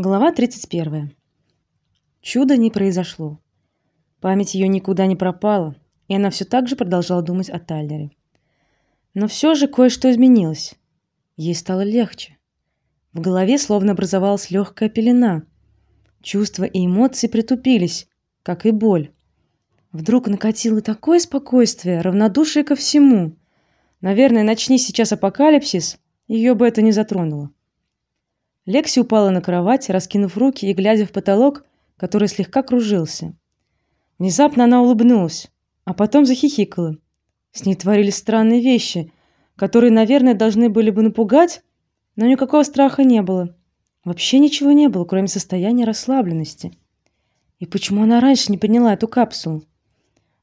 Глава 31. Чудо не произошло. Память ее никуда не пропала, и она все так же продолжала думать о Тайлере. Но все же кое-что изменилось. Ей стало легче. В голове словно образовалась легкая пелена. Чувства и эмоции притупились, как и боль. Вдруг накатило такое спокойствие, равнодушие ко всему. Наверное, начни сейчас апокалипсис, ее бы это не затронуло. Лекси упала на кровать, раскинув руки и глядя в потолок, который слегка кружился. Внезапно она улыбнулась, а потом захихикала. С ней творились странные вещи, которые, наверное, должны были бы напугать, но никакого страха не было. Вообще ничего не было, кроме состояния расслабленности. И почему она раньше не приняла эту капсулу?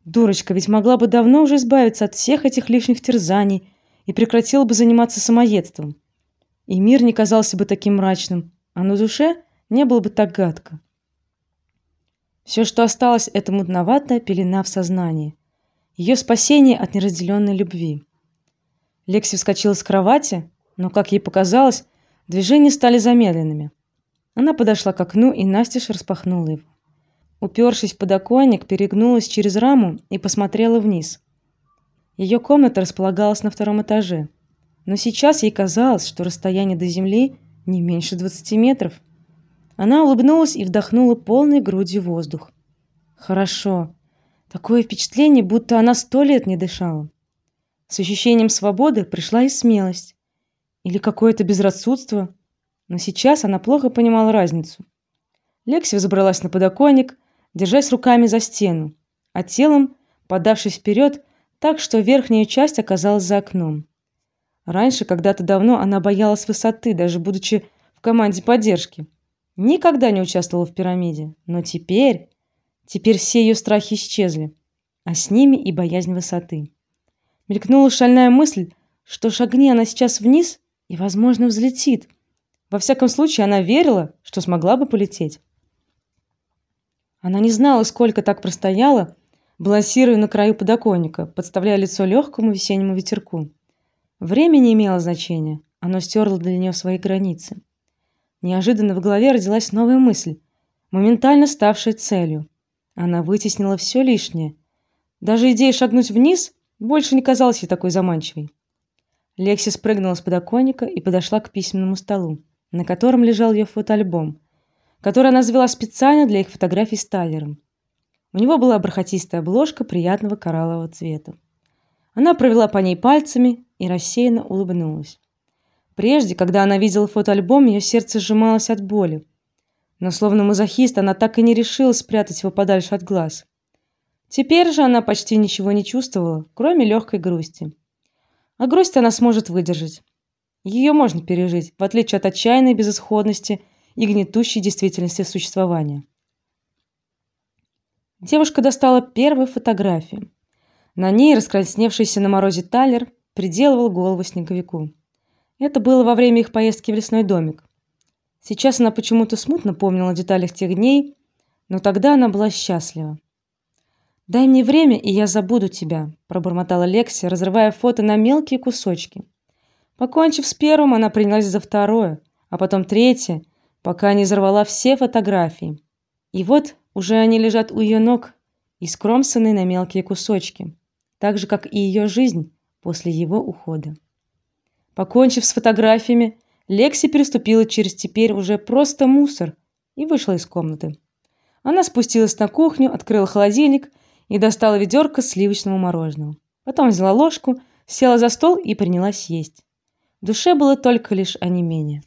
Дурочка, ведь могла бы давно уже избавиться от всех этих лишних терзаний и прекратила бы заниматься самоедством и мир не казался бы таким мрачным, а на душе не было бы так гадко. Все, что осталось, это мутноватая пелена в сознании, ее спасение от неразделенной любви. Лекси вскочила с кровати, но, как ей показалось, движения стали замедленными. Она подошла к окну и настежь распахнула его. Упершись в подоконник, перегнулась через раму и посмотрела вниз. Ее комната располагалась на втором этаже но сейчас ей казалось, что расстояние до земли не меньше двадцати метров. Она улыбнулась и вдохнула полной грудью воздух. Хорошо. Такое впечатление, будто она сто лет не дышала. С ощущением свободы пришла и смелость, или какое-то безрассудство, но сейчас она плохо понимала разницу. Лекси взобралась на подоконник, держась руками за стену, а телом подавшись вперед, так что верхняя часть оказалась за окном. Раньше, когда-то давно, она боялась высоты, даже будучи в команде поддержки. Никогда не участвовала в пирамиде, но теперь, теперь все ее страхи исчезли, а с ними и боязнь высоты. Мелькнула шальная мысль, что шагни она сейчас вниз и, возможно, взлетит. Во всяком случае, она верила, что смогла бы полететь. Она не знала, сколько так простояла, балансируя на краю подоконника, подставляя лицо легкому весеннему ветерку. Время не имело значения, оно стерло для нее свои границы. Неожиданно в голове родилась новая мысль, моментально ставшая целью. Она вытеснила все лишнее. Даже идея шагнуть вниз больше не казалась ей такой заманчивой. Лекси спрыгнула с подоконника и подошла к письменному столу, на котором лежал ее фотоальбом, который она завела специально для их фотографий с Тайлером. У него была бархатистая обложка приятного кораллового цвета. Она провела по ней пальцами и рассеянно улыбнулась. Прежде, когда она видела фотоальбом, ее сердце сжималось от боли. Но словно мазохист, она так и не решилась спрятать его подальше от глаз. Теперь же она почти ничего не чувствовала, кроме легкой грусти. А грусть она сможет выдержать. Ее можно пережить, в отличие от отчаянной безысходности и гнетущей действительности существования. Девушка достала первую фотографию. На ней раскрасневшийся на морозе Талер приделывал голову снеговику. Это было во время их поездки в лесной домик. Сейчас она почему-то смутно помнила о деталях тех дней, но тогда она была счастлива. Дай мне время, и я забуду тебя, пробормотала Лекси, разрывая фото на мелкие кусочки. Покончив с первым, она принялась за второе, а потом третье, пока не взорвала все фотографии. И вот уже они лежат у ее ног, искромсанные на мелкие кусочки, так же как и ее жизнь, после его ухода. Покончив с фотографиями, Лекси переступила через теперь уже просто мусор и вышла из комнаты. Она спустилась на кухню, открыла холодильник и достала ведерко сливочного мороженого. Потом взяла ложку, села за стол и принялась есть. В душе было только лишь онемение.